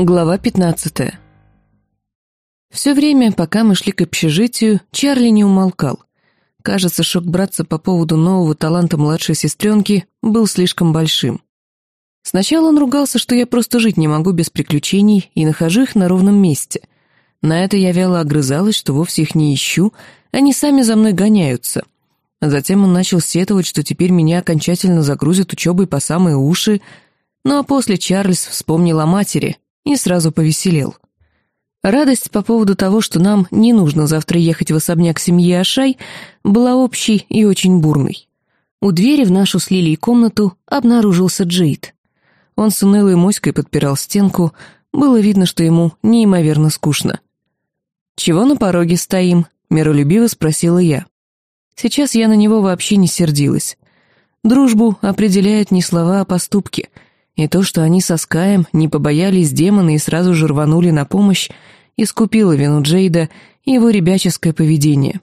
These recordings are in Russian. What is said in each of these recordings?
Глава 15. Все время, пока мы шли к общежитию, Чарли не умолкал. Кажется, шок братца по поводу нового таланта младшей сестренки был слишком большим. Сначала он ругался, что я просто жить не могу без приключений и нахожу их на ровном месте. На это я вяло огрызалась, что вовсе их не ищу, они сами за мной гоняются. Затем он начал сетовать, что теперь меня окончательно загрузят учебой по самые уши, ну а после Чарльз вспомнил о матери — и сразу повеселел. Радость по поводу того, что нам не нужно завтра ехать в особняк семьи Ашай, была общей и очень бурной. У двери в нашу с Лилией комнату обнаружился Джейд. Он с унылой моськой подпирал стенку, было видно, что ему неимоверно скучно. «Чего на пороге стоим?» — миролюбиво спросила я. Сейчас я на него вообще не сердилась. Дружбу определяют не слова, а поступки — и то, что они со Скаем не побоялись демона и сразу же рванули на помощь, искупило вину Джейда и его ребяческое поведение.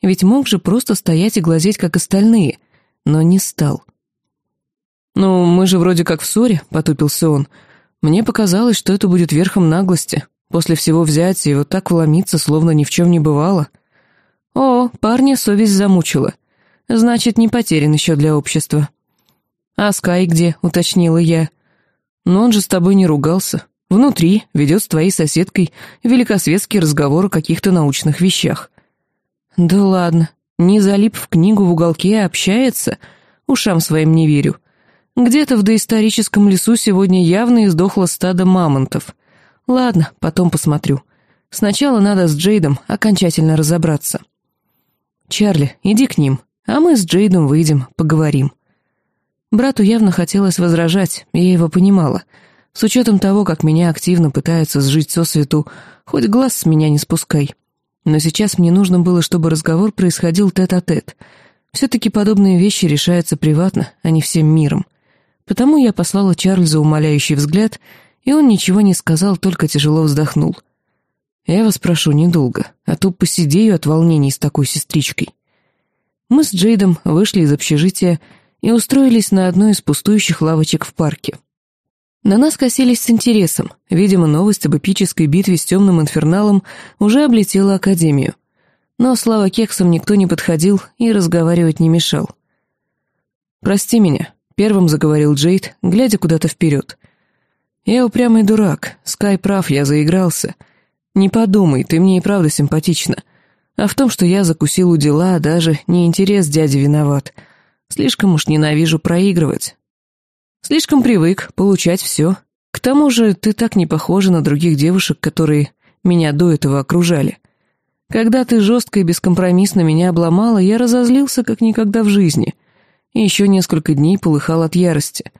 Ведь мог же просто стоять и глазеть, как остальные, но не стал. «Ну, мы же вроде как в ссоре», — потупился он. «Мне показалось, что это будет верхом наглости. После всего взять и вот так вломиться, словно ни в чем не бывало». «О, парня совесть замучила. Значит, не потерян еще для общества». «А Скай где?» — уточнила я. Но он же с тобой не ругался. Внутри ведет с твоей соседкой великосветский разговор о каких-то научных вещах. Да ладно, не залип в книгу в уголке, а общается? Ушам своим не верю. Где-то в доисторическом лесу сегодня явно издохло стадо мамонтов. Ладно, потом посмотрю. Сначала надо с Джейдом окончательно разобраться. Чарли, иди к ним, а мы с Джейдом выйдем, поговорим. Брату явно хотелось возражать, я его понимала. С учетом того, как меня активно пытаются сжить сосвету, хоть глаз с меня не спускай. Но сейчас мне нужно было, чтобы разговор происходил тет-а-тет. -тет. Все-таки подобные вещи решаются приватно, а не всем миром. Потому я послала Чарльзу умоляющий взгляд, и он ничего не сказал, только тяжело вздохнул. «Я вас прошу, недолго, а то посидею от волнений с такой сестричкой». Мы с Джейдом вышли из общежития, и устроились на одной из пустующих лавочек в парке. На нас косились с интересом, видимо, новость об эпической битве с темным инферналом уже облетела Академию. Но слава кексам никто не подходил и разговаривать не мешал. «Прости меня», — первым заговорил Джейд, глядя куда-то вперед. «Я упрямый дурак, Скай прав, я заигрался. Не подумай, ты мне и правда симпатична. А в том, что я закусил у дела, даже не интерес дяди виноват». Слишком уж ненавижу проигрывать. Слишком привык получать все. К тому же ты так не похожа на других девушек, которые меня до этого окружали. Когда ты жестко и бескомпромиссно меня обломала, я разозлился как никогда в жизни. И еще несколько дней полыхал от ярости.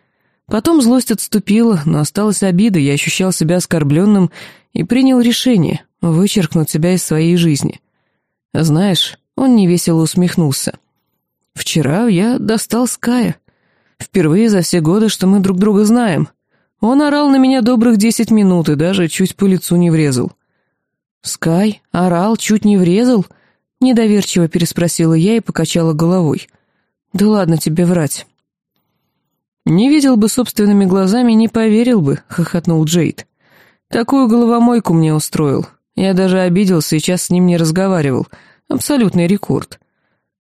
Потом злость отступила, но осталась обида, я ощущал себя оскорбленным и принял решение вычеркнуть себя из своей жизни. Знаешь, он невесело усмехнулся. Вчера я достал Ская. Впервые за все годы, что мы друг друга знаем. Он орал на меня добрых десять минут и даже чуть по лицу не врезал. «Скай? Орал? Чуть не врезал?» Недоверчиво переспросила я и покачала головой. «Да ладно тебе врать». «Не видел бы собственными глазами, не поверил бы», — хохотнул Джейд. «Такую головомойку мне устроил. Я даже обиделся и час с ним не разговаривал. Абсолютный рекорд.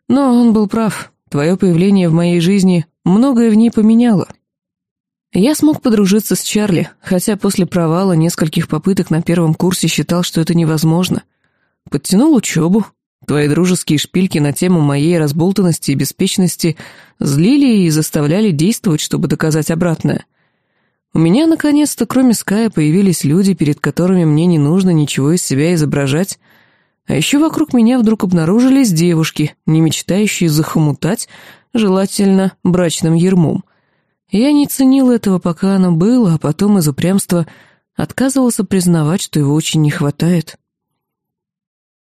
Но он был прав. Твое появление в моей жизни многое в ней поменяло. Я смог подружиться с Чарли, хотя после провала нескольких попыток на первом курсе считал, что это невозможно. Подтянул учебу. Твои дружеские шпильки на тему моей разболтанности и беспечности злили и заставляли действовать, чтобы доказать обратное. У меня, наконец-то, кроме Ская, появились люди, перед которыми мне не нужно ничего из себя изображать, а еще вокруг меня вдруг обнаружились девушки, не мечтающие захомутать, желательно брачным ермом. Я не ценил этого, пока оно было, а потом из упрямства отказывался признавать, что его очень не хватает.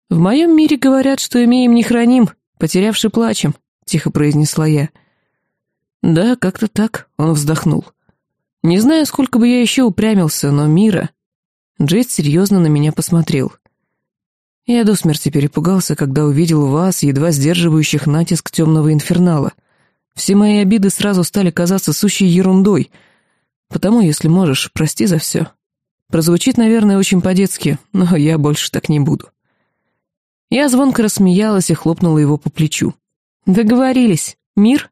«В моем мире говорят, что имеем не храним, потерявший плачем», — тихо произнесла я. «Да, как-то так», — он вздохнул. «Не знаю, сколько бы я еще упрямился, но мира...» Джейд серьезно на меня посмотрел. Я до смерти перепугался, когда увидел вас, едва сдерживающих натиск темного инфернала. Все мои обиды сразу стали казаться сущей ерундой. Потому, если можешь, прости за все. Прозвучит, наверное, очень по-детски, но я больше так не буду. Я звонко рассмеялась и хлопнула его по плечу. «Договорились. Мир?»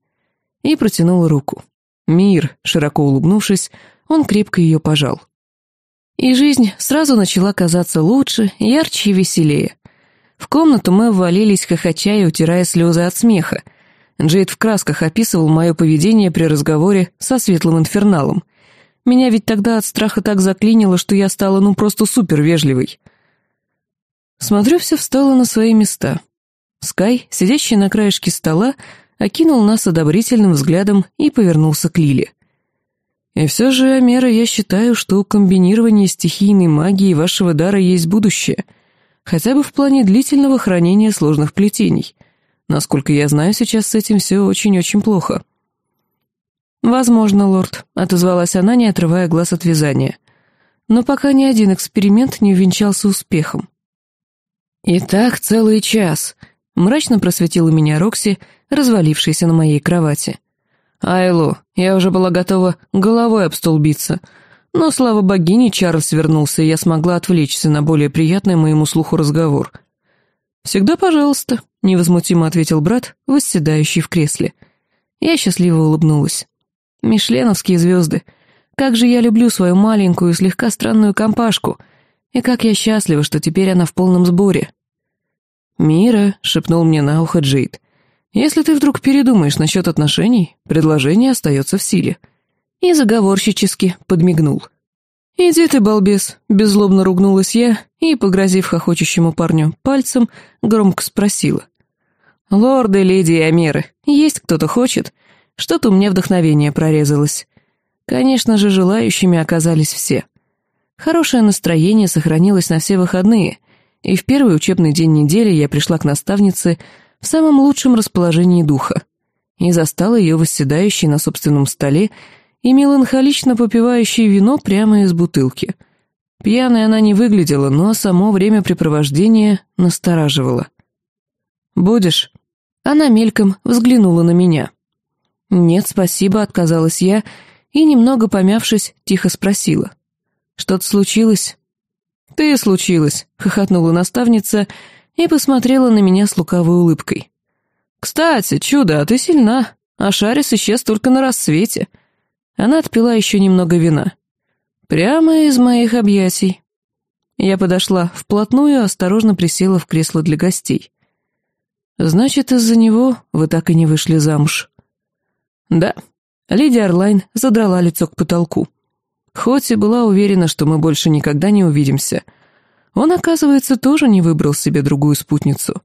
И протянула руку. «Мир», широко улыбнувшись, он крепко ее пожал. И жизнь сразу начала казаться лучше, ярче и веселее. В комнату мы ввалились, хохоча и утирая слезы от смеха. Джейд в красках описывал мое поведение при разговоре со светлым инферналом. Меня ведь тогда от страха так заклинило, что я стала ну просто супер вежливой. Смотрю, все встало на свои места. Скай, сидящий на краешке стола, окинул нас одобрительным взглядом и повернулся к Лиле. И все же, Амера, я считаю, что у комбинирования стихийной магии вашего дара есть будущее, хотя бы в плане длительного хранения сложных плетений. Насколько я знаю, сейчас с этим все очень-очень плохо. «Возможно, лорд», — отозвалась она, не отрывая глаз от вязания. Но пока ни один эксперимент не увенчался успехом. «И так целый час», — мрачно просветила меня Рокси, развалившаяся на моей кровати. «Айло, я уже была готова головой об стол. Но, слава богине, Чарльз вернулся, и я смогла отвлечься на более приятный моему слуху разговор. «Всегда пожалуйста», — невозмутимо ответил брат, восседающий в кресле. Я счастливо улыбнулась. «Мишленовские звезды. Как же я люблю свою маленькую, слегка странную компашку. И как я счастлива, что теперь она в полном сборе». «Мира», — шепнул мне на ухо Джейд, если ты вдруг передумаешь насчет отношений, предложение остается в силе». И заговорщически подмигнул. «Иди ты, балбес», — беззлобно ругнулась я и, погрозив хохочущему парню пальцем, громко спросила. «Лорды, леди и амеры, есть кто-то хочет?» Что-то у меня вдохновение прорезалось. Конечно же, желающими оказались все. Хорошее настроение сохранилось на все выходные, и в первый учебный день недели я пришла к наставнице в самом лучшем расположении духа и застала ее восседающей на собственном столе и меланхолично попивающей вино прямо из бутылки. Пьяной она не выглядела, но само времяпрепровождение настораживало. «Будешь?» Она мельком взглянула на меня. «Нет, спасибо», — отказалась я, и, немного помявшись, тихо спросила. «Что-то случилось?» «Ты случилось», — хохотнула наставница и посмотрела на меня с лукавой улыбкой. «Кстати, чудо, а ты сильна, а Шарис исчез только на рассвете». Она отпила еще немного вина. «Прямо из моих объятий». Я подошла вплотную осторожно присела в кресло для гостей. «Значит, из-за него вы так и не вышли замуж?» «Да». Леди Орлайн задрала лицо к потолку. Хоть и была уверена, что мы больше никогда не увидимся — он, оказывается, тоже не выбрал себе другую спутницу.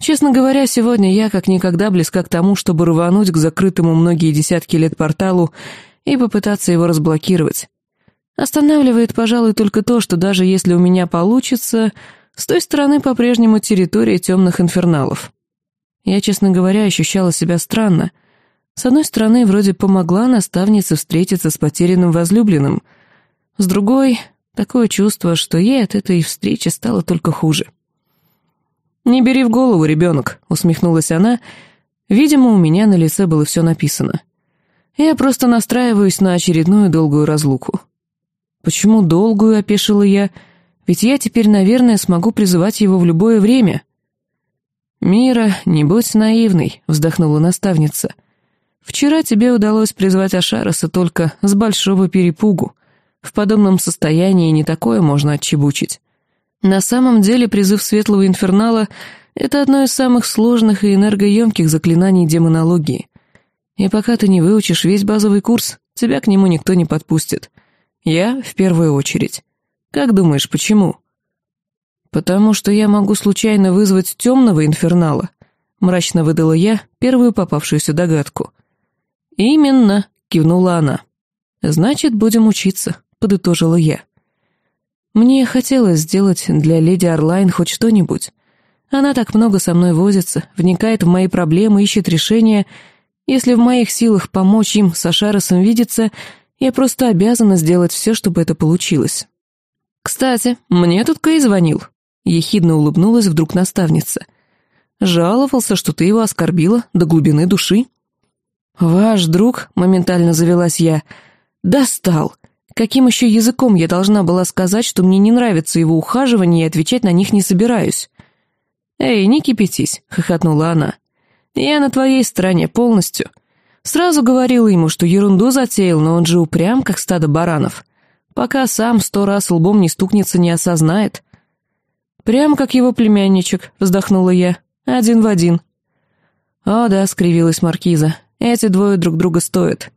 Честно говоря, сегодня я как никогда близка к тому, чтобы рвануть к закрытому многие десятки лет порталу и попытаться его разблокировать. Останавливает, пожалуй, только то, что даже если у меня получится, с той стороны по-прежнему территория темных инферналов. Я, честно говоря, ощущала себя странно. С одной стороны, вроде помогла наставнице встретиться с потерянным возлюбленным. С другой, Такое чувство, что ей от этой встречи стало только хуже. «Не бери в голову, ребенок», — усмехнулась она. Видимо, у меня на лице было все написано. «Я просто настраиваюсь на очередную долгую разлуку». «Почему долгую?» — опешила я. «Ведь я теперь, наверное, смогу призывать его в любое время». «Мира, не будь наивной», — вздохнула наставница. «Вчера тебе удалось призвать Ашараса только с большого перепугу. В подобном состоянии не такое можно отчебучить. На самом деле призыв Светлого Инфернала — это одно из самых сложных и энергоемких заклинаний демонологии. И пока ты не выучишь весь базовый курс, тебя к нему никто не подпустит. Я в первую очередь. Как думаешь, почему? Потому что я могу случайно вызвать темного инфернала, мрачно выдала я первую попавшуюся догадку. Именно, кивнула она. Значит, будем учиться. — подытожила я. Мне хотелось сделать для леди Орлайн хоть что-нибудь. Она так много со мной возится, вникает в мои проблемы, ищет решения. Если в моих силах помочь им с Ашаросом видеться, я просто обязана сделать все, чтобы это получилось. «Кстати, мне тут Кэй звонил», — ехидно улыбнулась вдруг наставница. «Жаловался, что ты его оскорбила до глубины души». «Ваш друг», — моментально завелась я, — «достал. Каким еще языком я должна была сказать, что мне не нравится его ухаживание и отвечать на них не собираюсь? «Эй, не кипятись», — хохотнула она. «Я на твоей стороне полностью. Сразу говорила ему, что ерунду затеял, но он же упрям, как стадо баранов. Пока сам сто раз лбом не стукнется, не осознает». «Прям как его племянничек», — вздохнула я. «Один в один». «О да», — скривилась Маркиза. «Эти двое друг друга стоят.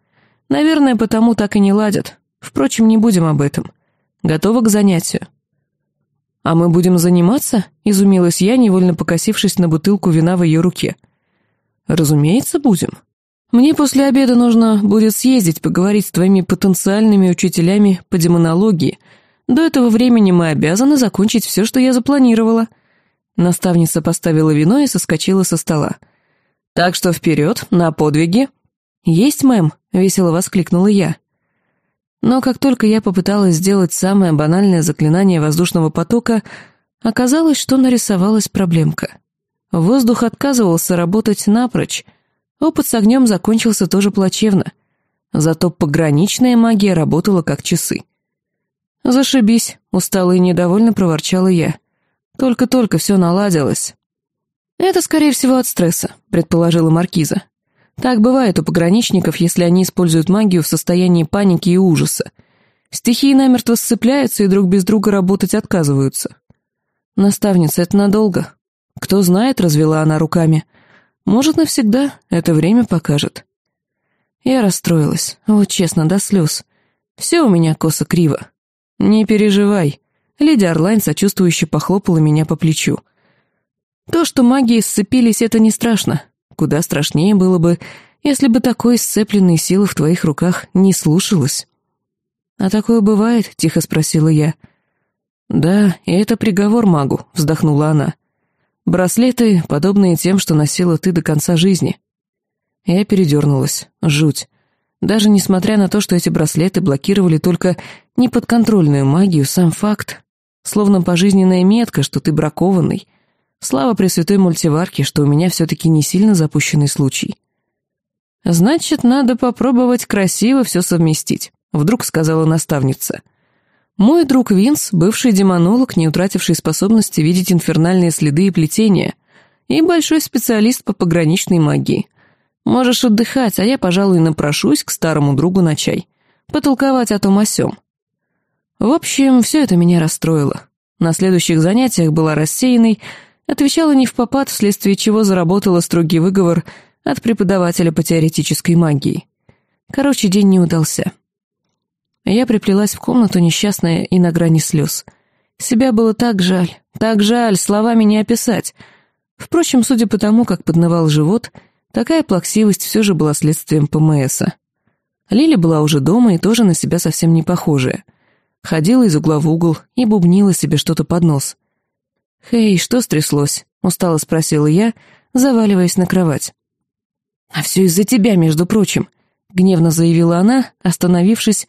Наверное, потому так и не ладят. Впрочем, не будем об этом. Готова к занятию?» «А мы будем заниматься?» — изумилась я, невольно покосившись на бутылку вина в ее руке. «Разумеется, будем. Мне после обеда нужно будет съездить поговорить с твоими потенциальными учителями по демонологии. До этого времени мы обязаны закончить все, что я запланировала». Наставница поставила вино и соскочила со стола. «Так что вперед, на подвиги!» «Есть, мэм!» — весело воскликнула я. Но как только я попыталась сделать самое банальное заклинание воздушного потока, оказалось, что нарисовалась проблемка. Воздух отказывался работать напрочь. Опыт с огнем закончился тоже плачевно. Зато пограничная магия работала как часы. «Зашибись», — устало и недовольно проворчала я. «Только-только все наладилось». «Это, скорее всего, от стресса», — предположила Маркиза. Так бывает у пограничников, если они используют магию в состоянии паники и ужаса. Стихии намертво сцепляются и друг без друга работать отказываются. Наставница, это надолго. Кто знает, развела она руками. Может, навсегда, это время покажет. Я расстроилась, вот честно, до слез. Все у меня косо-криво. Не переживай. Леди Орлайн сочувствующе похлопала меня по плечу. То, что магии сцепились, это не страшно. Куда страшнее было бы, если бы такой сцепленной силы в твоих руках не слушалась. «А такое бывает?» — тихо спросила я. «Да, и это приговор магу», — вздохнула она. «Браслеты, подобные тем, что носила ты до конца жизни». Я передернулась. Жуть. Даже несмотря на то, что эти браслеты блокировали только неподконтрольную магию, сам факт, словно пожизненная метка, что ты бракованный — Слава Пресвятой Мультиварке, что у меня все-таки не сильно запущенный случай. «Значит, надо попробовать красиво все совместить», — вдруг сказала наставница. «Мой друг Винс, бывший демонолог, не утративший способности видеть инфернальные следы и плетения, и большой специалист по пограничной магии. Можешь отдыхать, а я, пожалуй, напрошусь к старому другу на чай. Потолковать о том о сём». В общем, все это меня расстроило. На следующих занятиях была рассеянной, Отвечала не в попад, вследствие чего заработала строгий выговор от преподавателя по теоретической магии. Короче, день не удался. Я приплелась в комнату несчастная и на грани слез. Себя было так жаль, так жаль, словами не описать. Впрочем, судя по тому, как поднывал живот, такая плаксивость все же была следствием ПМСа. Лили была уже дома и тоже на себя совсем не похожая. Ходила из угла в угол и бубнила себе что-то под нос. «Хей, что стряслось?» — устало спросила я, заваливаясь на кровать. «А все из-за тебя, между прочим», — гневно заявила она, остановившись,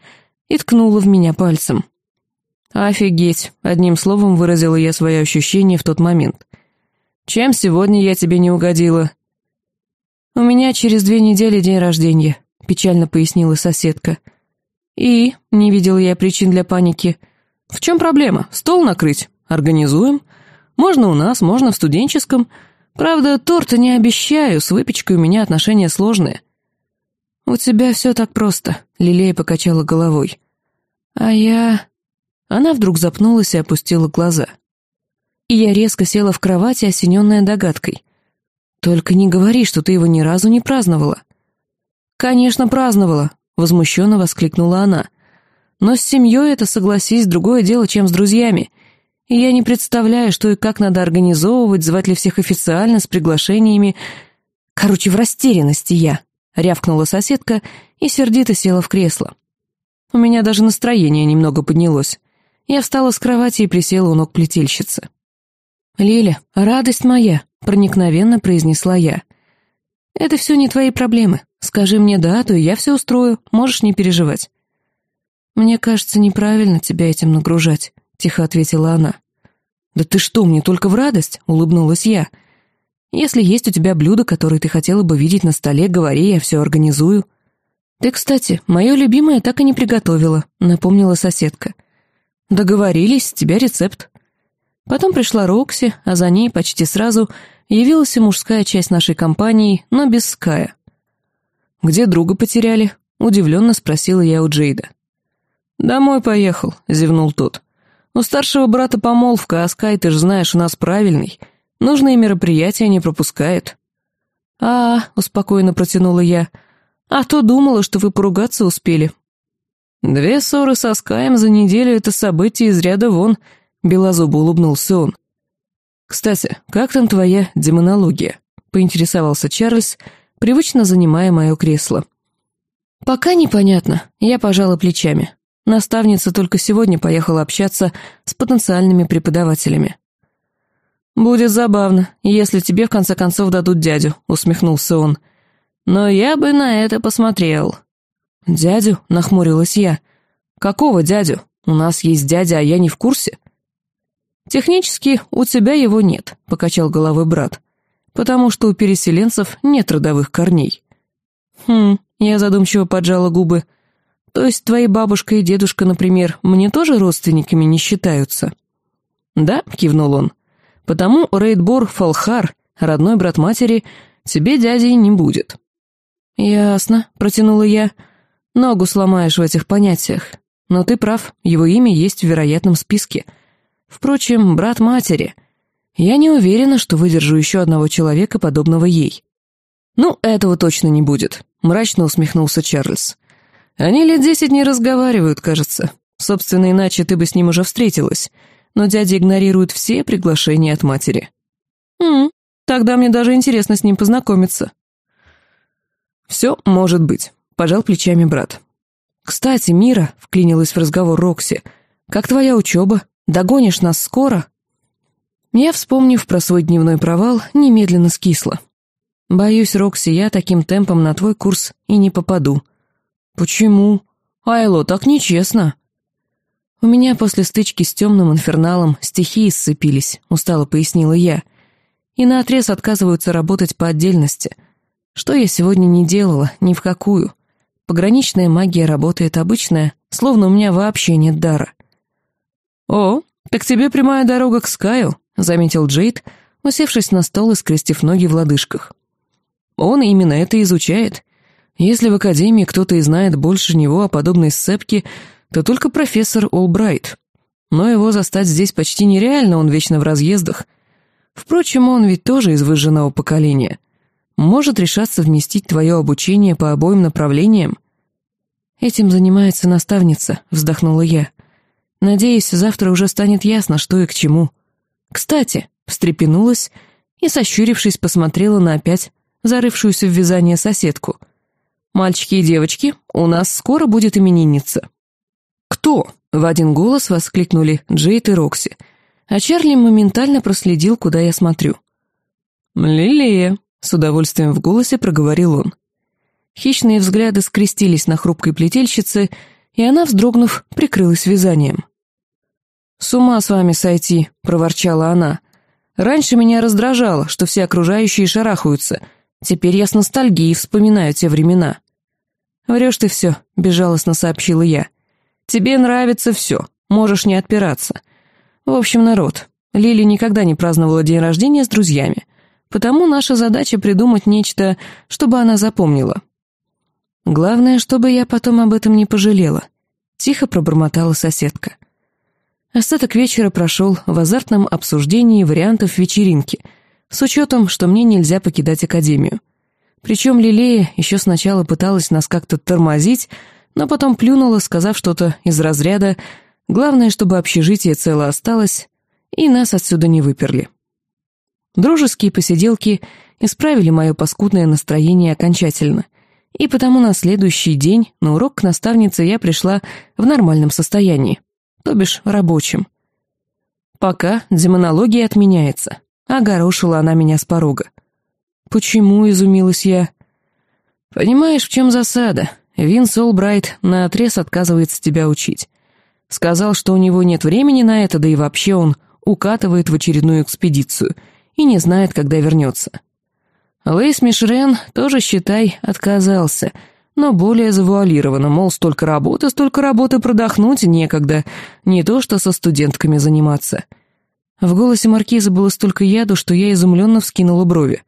и ткнула в меня пальцем. «Офигеть!» — одним словом выразила я свои ощущения в тот момент. «Чем сегодня я тебе не угодила?» «У меня через две недели день рождения», — печально пояснила соседка. «И?» — не видела я причин для паники. «В чем проблема? Стол накрыть? Организуем?» Можно у нас, можно в студенческом. Правда, торта не обещаю, с выпечкой у меня отношения сложные». «У тебя все так просто», — Лилея покачала головой. «А я...» Она вдруг запнулась и опустила глаза. И я резко села в кровати, осененная догадкой. «Только не говори, что ты его ни разу не праздновала». «Конечно, праздновала», — возмущенно воскликнула она. «Но с семьей это, согласись, другое дело, чем с друзьями и я не представляю, что и как надо организовывать, звать ли всех официально, с приглашениями. Короче, в растерянности я, — рявкнула соседка и сердито села в кресло. У меня даже настроение немного поднялось. Я встала с кровати и присела у ног плетельщицы. «Лиля, радость моя», — проникновенно произнесла я. «Это все не твои проблемы. Скажи мне дату, и я все устрою, можешь не переживать». «Мне кажется, неправильно тебя этим нагружать», тихо ответила она. «Да ты что, мне только в радость?» — улыбнулась я. «Если есть у тебя блюдо, которое ты хотела бы видеть на столе, говори, я все организую». «Ты, кстати, мое любимое так и не приготовила», — напомнила соседка. «Договорились, с тебя рецепт». Потом пришла Рокси, а за ней почти сразу явилась и мужская часть нашей компании, но без Ская. «Где друга потеряли?» — удивленно спросила я у Джейда. «Домой поехал», — зевнул тот. «У старшего брата помолвка, а Скай, ты же знаешь, у нас правильный. Нужные мероприятия не пропускает». «А, — успокоенно протянула я, — а то думала, что вы поругаться успели». «Две ссоры со Скаем за неделю — это событие из ряда вон», — белозубо улыбнулся он. «Кстати, как там твоя демонология?» — поинтересовался Чарльз, привычно занимая мое кресло. «Пока непонятно», — я пожала плечами. Наставница только сегодня поехала общаться с потенциальными преподавателями. «Будет забавно, если тебе в конце концов дадут дядю», — усмехнулся он. «Но я бы на это посмотрел». «Дядю?» — нахмурилась я. «Какого дядю? У нас есть дядя, а я не в курсе». «Технически у тебя его нет», — покачал головой брат, «потому что у переселенцев нет родовых корней». «Хм», — я задумчиво поджала губы, «то есть твои бабушка и дедушка, например, мне тоже родственниками не считаются?» «Да», — кивнул он, «потому Рейдбор Фалхар, родной брат матери, тебе дядей не будет». «Ясно», — протянула я, «ногу сломаешь в этих понятиях, но ты прав, его имя есть в вероятном списке». Впрочем, брат матери. Я не уверена, что выдержу еще одного человека, подобного ей. «Ну, этого точно не будет», — мрачно усмехнулся Чарльз. «Они лет десять не разговаривают, кажется. Собственно, иначе ты бы с ним уже встретилась. Но дядя игнорирует все приглашения от матери». «М тогда мне даже интересно с ним познакомиться». «Все может быть», — пожал плечами брат. «Кстати, Мира», — вклинилась в разговор Рокси, — «как твоя учеба?» Догонишь нас скоро?» Я, вспомнив про свой дневной провал, немедленно скисла. «Боюсь, Рокси, я таким темпом на твой курс и не попаду». «Почему? Айло, так нечестно». «У меня после стычки с темным инферналом стихии сцепились», — устало пояснила я. «И наотрез отказываются работать по отдельности. Что я сегодня не делала, ни в какую. Пограничная магия работает обычная, словно у меня вообще нет дара. «О, так тебе прямая дорога к Скаю», — заметил Джейд, усевшись на стол и скрестив ноги в лодыжках. «Он именно это изучает. Если в Академии кто-то и знает больше него о подобной сцепке, то только профессор Олбрайт. Но его застать здесь почти нереально, он вечно в разъездах. Впрочем, он ведь тоже из выжженного поколения. Может решаться вместить твое обучение по обоим направлениям?» «Этим занимается наставница», — вздохнула я. Надеюсь, завтра уже станет ясно, что и к чему. Кстати, встрепенулась и, сощурившись, посмотрела на опять зарывшуюся в вязание соседку. «Мальчики и девочки, у нас скоро будет именинница». «Кто?» — в один голос воскликнули Джейд и Рокси, а Чарли моментально проследил, куда я смотрю. «Лилия», — с удовольствием в голосе проговорил он. Хищные взгляды скрестились на хрупкой плетельщице, и она, вздрогнув, прикрылась вязанием. «С ума с вами сойти», — проворчала она. «Раньше меня раздражало, что все окружающие шарахаются. Теперь я с ностальгией вспоминаю те времена». «Врешь ты все», — безжалостно сообщила я. «Тебе нравится все, можешь не отпираться. В общем, народ, Лили никогда не праздновала день рождения с друзьями, потому наша задача придумать нечто, чтобы она запомнила». «Главное, чтобы я потом об этом не пожалела», — тихо пробормотала соседка. Остаток вечера прошел в азартном обсуждении вариантов вечеринки, с учетом, что мне нельзя покидать академию. Причем Лилея еще сначала пыталась нас как-то тормозить, но потом плюнула, сказав что-то из разряда «Главное, чтобы общежитие цело осталось», и нас отсюда не выперли. Дружеские посиделки исправили мое паскудное настроение окончательно, и потому на следующий день на урок к наставнице я пришла в нормальном состоянии то бишь рабочим. Пока демонология отменяется, огорошила она меня с порога. «Почему?» — изумилась я. «Понимаешь, в чем засада? Винс Олбрайт наотрез отказывается тебя учить. Сказал, что у него нет времени на это, да и вообще он укатывает в очередную экспедицию и не знает, когда вернется. Лейс Мишрен тоже, считай, отказался, но более завуалировано, мол, столько работы, столько работы продохнуть некогда, не то что со студентками заниматься. В голосе маркиза было столько яду, что я изумленно вскинула брови.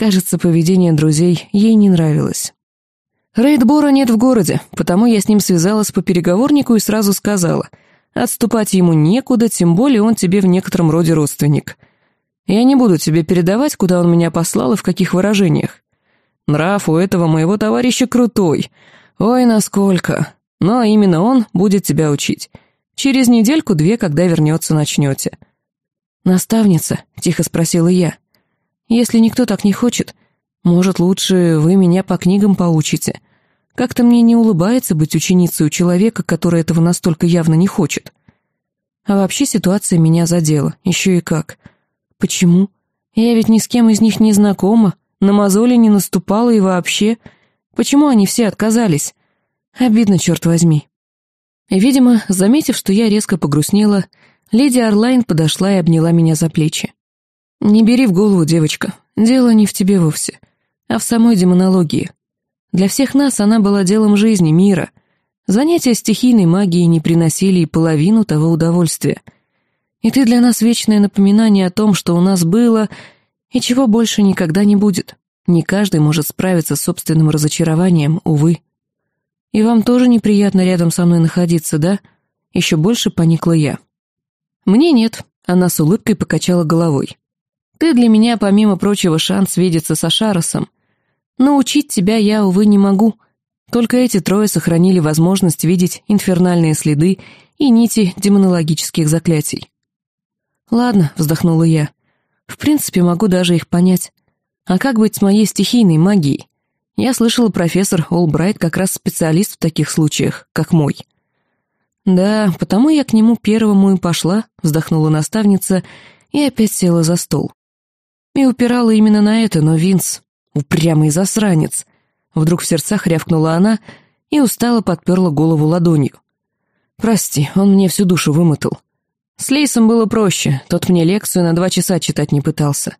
Кажется, поведение друзей ей не нравилось. Рейдбора нет в городе, потому я с ним связалась по переговорнику и сразу сказала, отступать ему некуда, тем более он тебе в некотором роде родственник. Я не буду тебе передавать, куда он меня послал и в каких выражениях. Нрав у этого моего товарища крутой. Ой, насколько. Но именно он будет тебя учить. Через недельку-две, когда вернется, начнете. «Наставница?» — тихо спросила я. «Если никто так не хочет, может, лучше вы меня по книгам поучите? Как-то мне не улыбается быть ученицей у человека, который этого настолько явно не хочет. А вообще ситуация меня задела, еще и как. Почему? Я ведь ни с кем из них не знакома, на мозоли не наступала и вообще. Почему они все отказались? Обидно, черт возьми. Видимо, заметив, что я резко погрустнела, леди Орлайн подошла и обняла меня за плечи. «Не бери в голову, девочка, дело не в тебе вовсе, а в самой демонологии. Для всех нас она была делом жизни, мира. Занятия стихийной магией не приносили и половину того удовольствия. И ты для нас вечное напоминание о том, что у нас было и чего больше никогда не будет. Не каждый может справиться с собственным разочарованием, увы. И вам тоже неприятно рядом со мной находиться, да? Еще больше поникла я. Мне нет, она с улыбкой покачала головой. Ты для меня, помимо прочего, шанс видеться со Шаросом. Но учить тебя я, увы, не могу. Только эти трое сохранили возможность видеть инфернальные следы и нити демонологических заклятий. «Ладно», — вздохнула я. В принципе, могу даже их понять. А как быть с моей стихийной магией? Я слышала, профессор Олбрайт как раз специалист в таких случаях, как мой. Да, потому я к нему первому и пошла, вздохнула наставница и опять села за стол. И упирала именно на это, но Винс, упрямый засранец, вдруг в сердцах рявкнула она и устало подперла голову ладонью. «Прости, он мне всю душу вымотал. С Лейсом было проще, тот мне лекцию на два часа читать не пытался.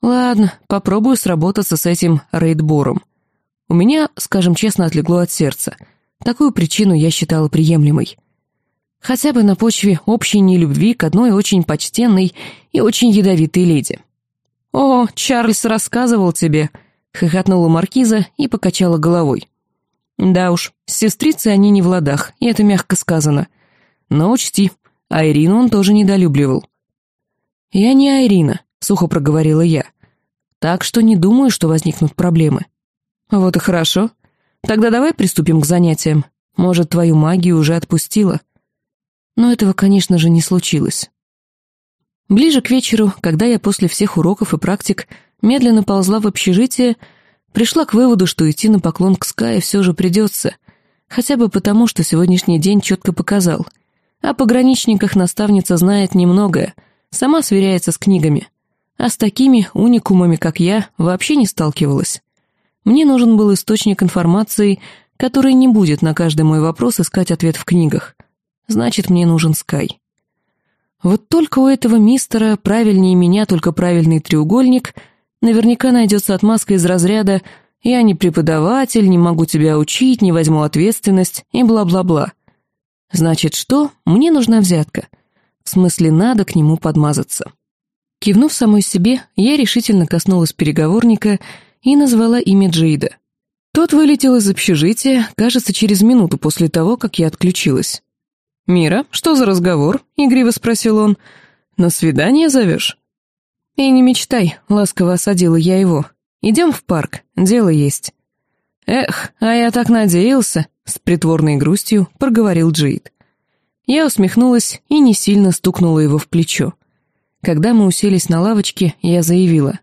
Ладно, попробую сработаться с этим рейдбором. У меня, скажем честно, отлегло от сердца. Такую причину я считала приемлемой. Хотя бы на почве общей нелюбви к одной очень почтенной и очень ядовитой леди. «О, Чарльз рассказывал тебе», — хохотнула маркиза и покачала головой. «Да уж, с сестрицей они не в ладах, и это мягко сказано. Но учти, а Ирину он тоже недолюбливал. «Я не Айрина», — сухо проговорила я. «Так что не думаю, что возникнут проблемы». «Вот и хорошо. Тогда давай приступим к занятиям. Может, твою магию уже отпустила». Но этого, конечно же, не случилось. Ближе к вечеру, когда я после всех уроков и практик медленно ползла в общежитие, пришла к выводу, что идти на поклон к Скае все же придется, хотя бы потому, что сегодняшний день четко показал — о пограничниках наставница знает немногое, сама сверяется с книгами. А с такими уникумами, как я, вообще не сталкивалась. Мне нужен был источник информации, который не будет на каждый мой вопрос искать ответ в книгах. Значит, мне нужен Скай. Вот только у этого мистера, правильнее меня, только правильный треугольник, наверняка найдется отмазка из разряда «я не преподаватель, не могу тебя учить, не возьму ответственность» и бла-бла-бла. Значит, что? Мне нужна взятка. В смысле, надо к нему подмазаться. Кивнув самой себе, я решительно коснулась переговорника и назвала имя Джейда. Тот вылетел из общежития, кажется, через минуту после того, как я отключилась. «Мира, что за разговор?» — игриво спросил он. «На свидание зовешь?» «И не мечтай», — ласково осадила я его. «Идем в парк, дело есть». «Эх, а я так надеялся», — с притворной грустью проговорил Джейд. Я усмехнулась и не сильно стукнула его в плечо. Когда мы уселись на лавочке, я заявила.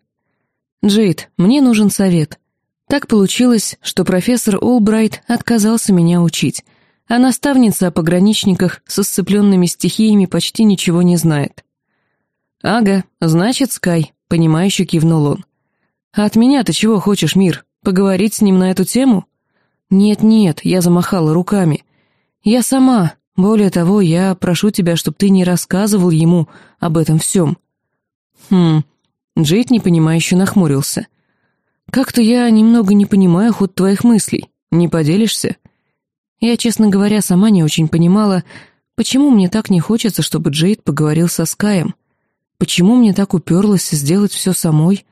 «Джейд, мне нужен совет. Так получилось, что профессор Олбрайт отказался меня учить, а наставница о пограничниках со сцепленными стихиями почти ничего не знает». «Ага, значит, Скай», — понимающе кивнул он. «А от меня ты чего хочешь, мир? Поговорить с ним на эту тему?» «Нет-нет», — я замахала руками. «Я сама. Более того, я прошу тебя, чтобы ты не рассказывал ему об этом всем». «Хм...» Джейд непонимающе нахмурился. «Как-то я немного не понимаю ход твоих мыслей. Не поделишься?» Я, честно говоря, сама не очень понимала, почему мне так не хочется, чтобы Джейд поговорил со Скаем. Почему мне так уперлось сделать все самой?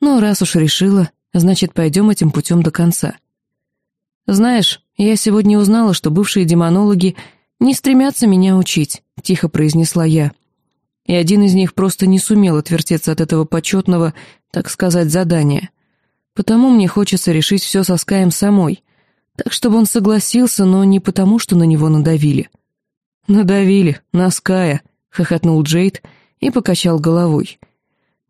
Но раз уж решила, значит, пойдем этим путем до конца. «Знаешь, я сегодня узнала, что бывшие демонологи не стремятся меня учить», — тихо произнесла я. И один из них просто не сумел отвертеться от этого почетного, так сказать, задания. Потому мне хочется решить все со Скаем самой, так чтобы он согласился, но не потому, что на него надавили. «Надавили, на Ская», — хохотнул Джейд и покачал головой.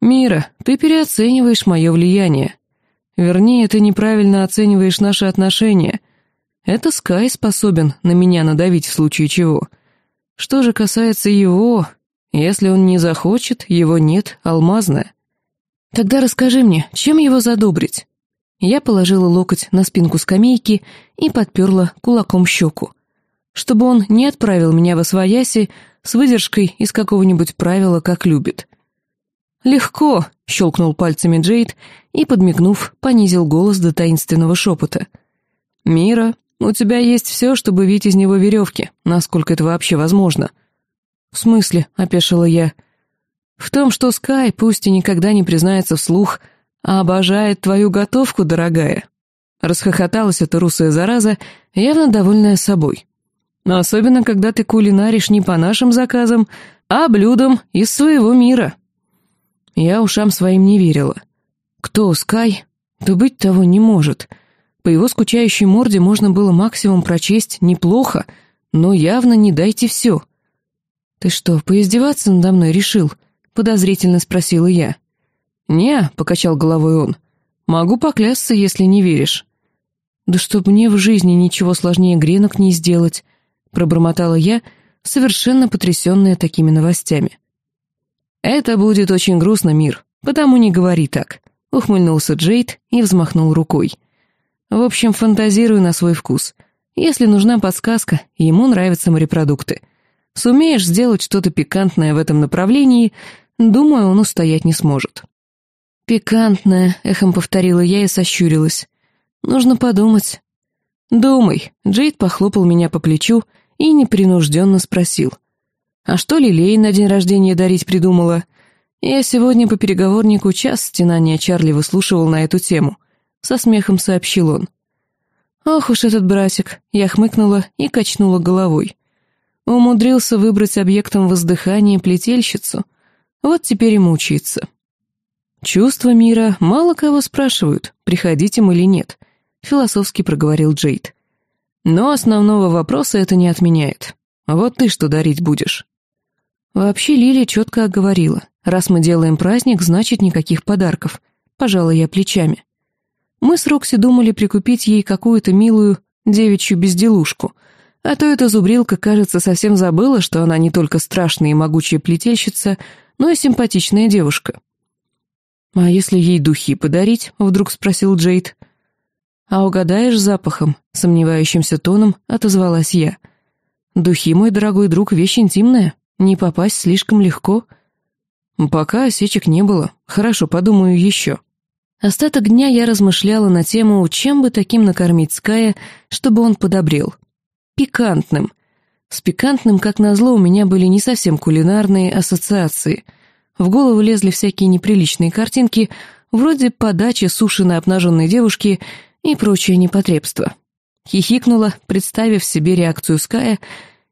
«Мира, ты переоцениваешь мое влияние. Вернее, ты неправильно оцениваешь наши отношения. Это Скай способен на меня надавить в случае чего. Что же касается его, если он не захочет, его нет, алмазная. Тогда расскажи мне, чем его задобрить?» Я положила локоть на спинку скамейки и подперла кулаком щеку. Чтобы он не отправил меня во свояси с выдержкой из какого-нибудь правила, как любит. «Легко», — щелкнул пальцами Джейд и, подмигнув, понизил голос до таинственного шепота. «Мира, у тебя есть все, чтобы вить из него веревки, насколько это вообще возможно». «В смысле?» — опешила я. «В том, что Скай, пусть и никогда не признается вслух, обожает твою готовку, дорогая». Расхохоталась эта русая зараза, явно довольная собой. «Но особенно, когда ты кулинаришь не по нашим заказам, а блюдам из своего мира». Я ушам своим не верила. Кто Скай? Да быть того не может. По его скучающей морде можно было максимум прочесть «неплохо», но явно не дайте все. «Ты что, поиздеваться надо мной решил?» — подозрительно спросила я. «Не», — покачал головой он, — «могу поклясться, если не веришь». «Да чтоб мне в жизни ничего сложнее гренок не сделать», — пробормотала я, совершенно потрясенная такими новостями. «Это будет очень грустно, мир, потому не говори так», — ухмыльнулся Джейд и взмахнул рукой. «В общем, фантазируй на свой вкус. Если нужна подсказка, ему нравятся морепродукты. Сумеешь сделать что-то пикантное в этом направлении, думаю, он устоять не сможет». «Пикантное», — эхом повторила я и сощурилась. «Нужно подумать». «Думай», — Джейд похлопал меня по плечу и непринужденно спросил. А что Лилей на день рождения дарить придумала? Я сегодня по переговорнику час стенания Чарли выслушивал на эту тему. Со смехом сообщил он. Ох уж этот братик, я хмыкнула и качнула головой. Умудрился выбрать объектом воздыхания плетельщицу. Вот теперь и мучается. Чувства мира мало кого спрашивают, приходить им или нет, философски проговорил Джейд. Но основного вопроса это не отменяет. Вот ты что дарить будешь? Вообще Лилия четко оговорила. Раз мы делаем праздник, значит никаких подарков. Пожала я плечами. Мы с Рокси думали прикупить ей какую-то милую девичью безделушку, а то эта зубрилка, кажется, совсем забыла, что она не только страшная и могучая плетельщица, но и симпатичная девушка. «А если ей духи подарить?» — вдруг спросил Джейд. «А угадаешь запахом?» — сомневающимся тоном отозвалась я. «Духи, мой дорогой друг, вещь интимная». Не попасть слишком легко. Пока осечек не было. Хорошо, подумаю еще. Остаток дня я размышляла на тему, чем бы таким накормить Ская, чтобы он подобрел. Пикантным. С пикантным, как назло, у меня были не совсем кулинарные ассоциации. В голову лезли всякие неприличные картинки, вроде подачи сушеной обнаженной девушки и прочее непотребство. Хихикнула, представив себе реакцию Ская —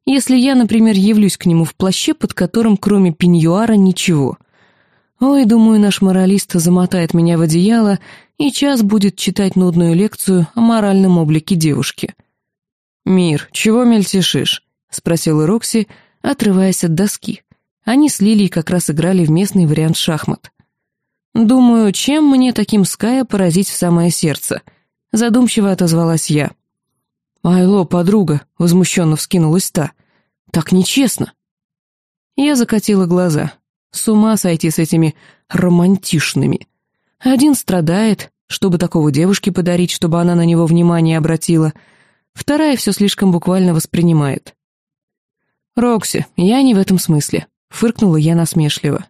если я, например, явлюсь к нему в плаще, под которым кроме пеньюара ничего. Ой, думаю, наш моралист замотает меня в одеяло и час будет читать нудную лекцию о моральном облике девушки. «Мир, чего мельтешишь?» — спросила Рокси, отрываясь от доски. Они с Лилией как раз играли в местный вариант шахмат. «Думаю, чем мне таким Ская поразить в самое сердце?» Задумчиво отозвалась я. «Айло, подруга!» — возмущенно вскинулась та. «Так нечестно!» Я закатила глаза. С ума сойти с этими романтичными. Один страдает, чтобы такого девушке подарить, чтобы она на него внимание обратила. Вторая все слишком буквально воспринимает. «Рокси, я не в этом смысле», — фыркнула я насмешливо.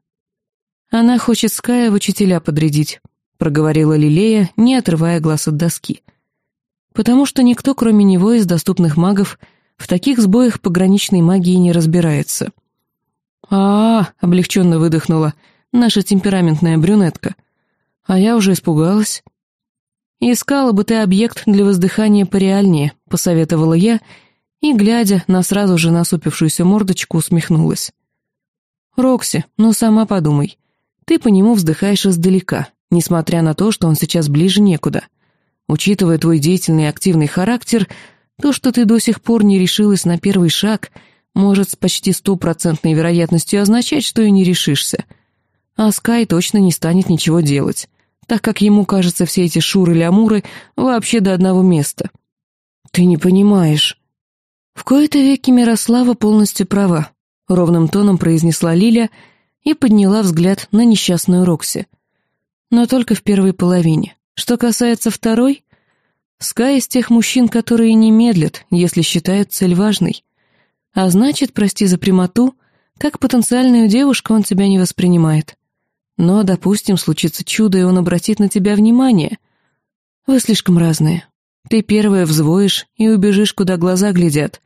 «Она хочет Ская в учителя подрядить», — проговорила Лилея, не отрывая глаз от доски. потому что никто, кроме него, из доступных магов, в таких сбоях пограничной магии не разбирается. а, -а, -а облегченно выдохнула наша темпераментная брюнетка. А я уже испугалась. «Искала бы ты объект для воздыхания пореальнее», — посоветовала я, и, глядя на сразу же насупившуюся мордочку, усмехнулась. «Рокси, ну сама подумай. Ты по нему вздыхаешь издалека, несмотря на то, что он сейчас ближе некуда. Учитывая твой деятельный и активный характер, то, что ты до сих пор не решилась на первый шаг, может с почти стопроцентной вероятностью означать, что и не решишься. А Скай точно не станет ничего делать, так как ему, кажется, все эти шуры-лямуры вообще до одного места. Ты не понимаешь. В кои-то веки Мирослава полностью права, ровным тоном произнесла Лиля и подняла взгляд на несчастную Рокси. Но только в первой половине. Что касается второй, Скай из тех мужчин, которые не медлят, если считают цель важной. А значит, прости за прямоту, как потенциальную девушку он тебя не воспринимает. Но, допустим, случится чудо, и он обратит на тебя внимание. Вы слишком разные. Ты первая взвоишь и убежишь, куда глаза глядят.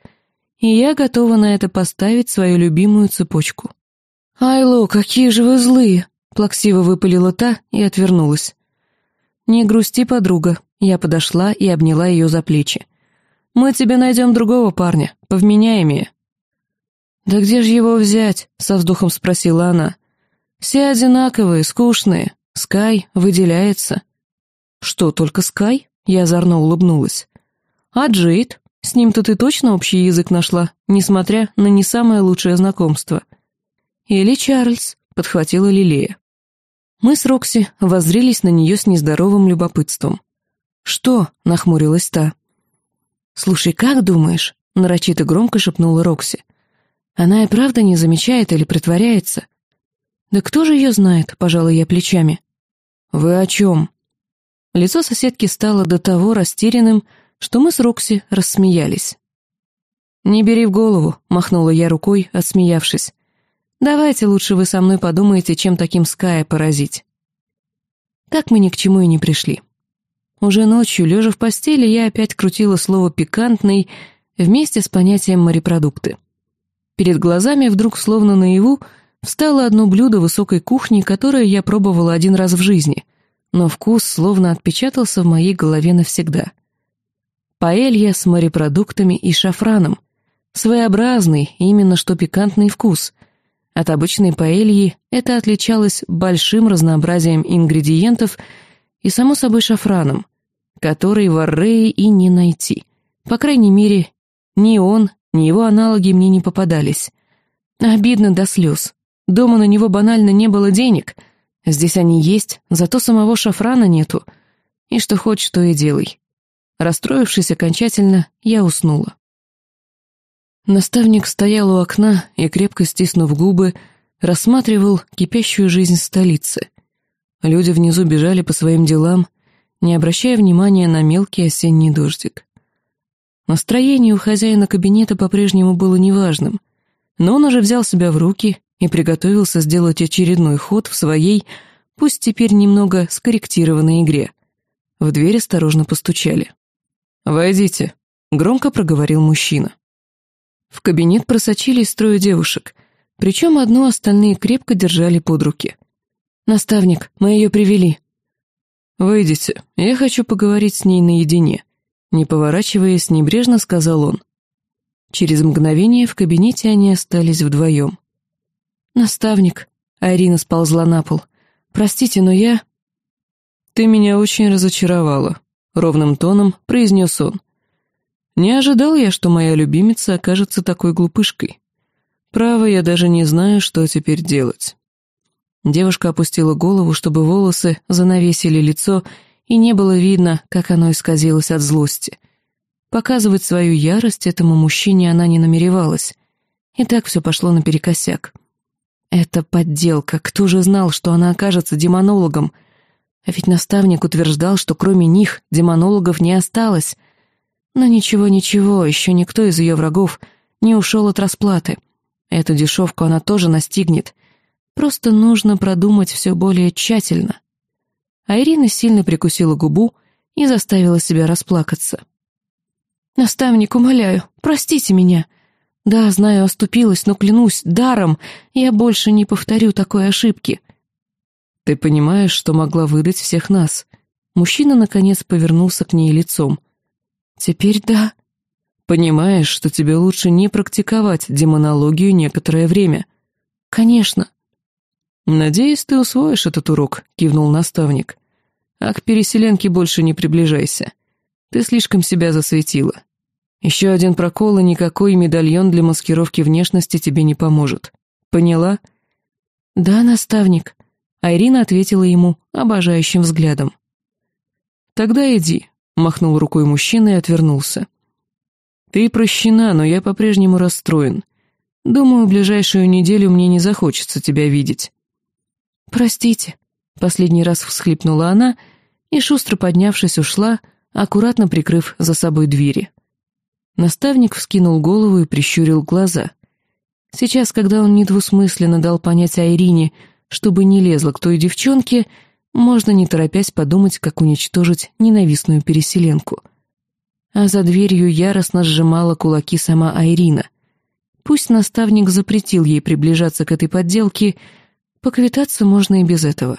И я готова на это поставить свою любимую цепочку. «Айло, какие же вы злые!» — плаксиво выпалила та и отвернулась. «Не грусти, подруга», — я подошла и обняла ее за плечи. «Мы тебе найдем другого парня, повменяемее». «Да где же его взять?» — со вздохом спросила она. «Все одинаковые, скучные. Скай выделяется». «Что, только Скай?» — я озорно улыбнулась. «А Джейд? С ним-то ты точно общий язык нашла, несмотря на не самое лучшее знакомство?» «Или Чарльз», — подхватила Лилея. Мы с Рокси воззрелись на нее с нездоровым любопытством. «Что?» — нахмурилась та. «Слушай, как думаешь?» — нарочито громко шепнула Рокси. «Она и правда не замечает или притворяется?» «Да кто же ее знает?» — пожала я плечами. «Вы о чем?» Лицо соседки стало до того растерянным, что мы с Рокси рассмеялись. «Не бери в голову», — махнула я рукой, отсмеявшись. Давайте лучше вы со мной подумаете, чем таким Ская поразить. Так мы ни к чему и не пришли. Уже ночью, лежа в постели, я опять крутила слово «пикантный» вместе с понятием «морепродукты». Перед глазами вдруг, словно наяву, встало одно блюдо высокой кухни, которое я пробовала один раз в жизни, но вкус словно отпечатался в моей голове навсегда. Паэлья с морепродуктами и шафраном. Своеобразный, именно что пикантный вкус — от обычной паэльи это отличалось большим разнообразием ингредиентов и, само собой, шафраном, который в Аррее и не найти. По крайней мере, ни он, ни его аналоги мне не попадались. Обидно до слез. Дома на него банально не было денег. Здесь они есть, зато самого шафрана нету. И что хочешь, то и делай. Расстроившись окончательно, я уснула. Наставник стоял у окна и, крепко стиснув губы, рассматривал кипящую жизнь столицы. Люди внизу бежали по своим делам, не обращая внимания на мелкий осенний дождик. Настроение у хозяина кабинета по-прежнему было неважным, но он уже взял себя в руки и приготовился сделать очередной ход в своей, пусть теперь немного скорректированной игре. В дверь осторожно постучали. «Войдите», — громко проговорил мужчина. В кабинет просочились трое девушек, причем одну остальные крепко держали под руки. «Наставник, мы ее привели». «Выйдите, я хочу поговорить с ней наедине», — не поворачиваясь, небрежно сказал он. Через мгновение в кабинете они остались вдвоем. «Наставник», — Арина сползла на пол, — «простите, но я...» «Ты меня очень разочаровала», — ровным тоном произнес он. Не ожидал я, что моя любимица окажется такой глупышкой. Право, я даже не знаю, что теперь делать. Девушка опустила голову, чтобы волосы занавесили лицо, и не было видно, как оно исказилось от злости. Показывать свою ярость этому мужчине она не намеревалась. И так все пошло наперекосяк. Это подделка, кто же знал, что она окажется демонологом? А ведь наставник утверждал, что кроме них демонологов не осталось. Но ничего-ничего, еще никто из ее врагов не ушел от расплаты. Эту дешевку она тоже настигнет. Просто нужно продумать все более тщательно. А Ирина сильно прикусила губу и заставила себя расплакаться. «Наставник, умоляю, простите меня. Да, знаю, оступилась, но клянусь, даром, я больше не повторю такой ошибки». «Ты понимаешь, что могла выдать всех нас?» Мужчина, наконец, повернулся к ней лицом. «Теперь да». «Понимаешь, что тебе лучше не практиковать демонологию некоторое время?» «Конечно». «Надеюсь, ты усвоишь этот урок», — кивнул наставник. «А к переселенке больше не приближайся. Ты слишком себя засветила. Еще один прокол, и никакой медальон для маскировки внешности тебе не поможет. Поняла?» «Да, наставник», — а Ирина ответила ему обожающим взглядом. «Тогда иди», — махнул рукой мужчина и отвернулся. «Ты прощена, но я по-прежнему расстроен. Думаю, ближайшую неделю мне не захочется тебя видеть». «Простите», — последний раз всхлипнула она и, шустро поднявшись, ушла, аккуратно прикрыв за собой двери. Наставник вскинул голову и прищурил глаза. Сейчас, когда он недвусмысленно дал понять Айрине, чтобы не лезла к той девчонке, можно, не торопясь, подумать, как уничтожить ненавистную переселенку. А за дверью яростно сжимала кулаки сама Айрина. Пусть наставник запретил ей приближаться к этой подделке, поквитаться можно и без этого.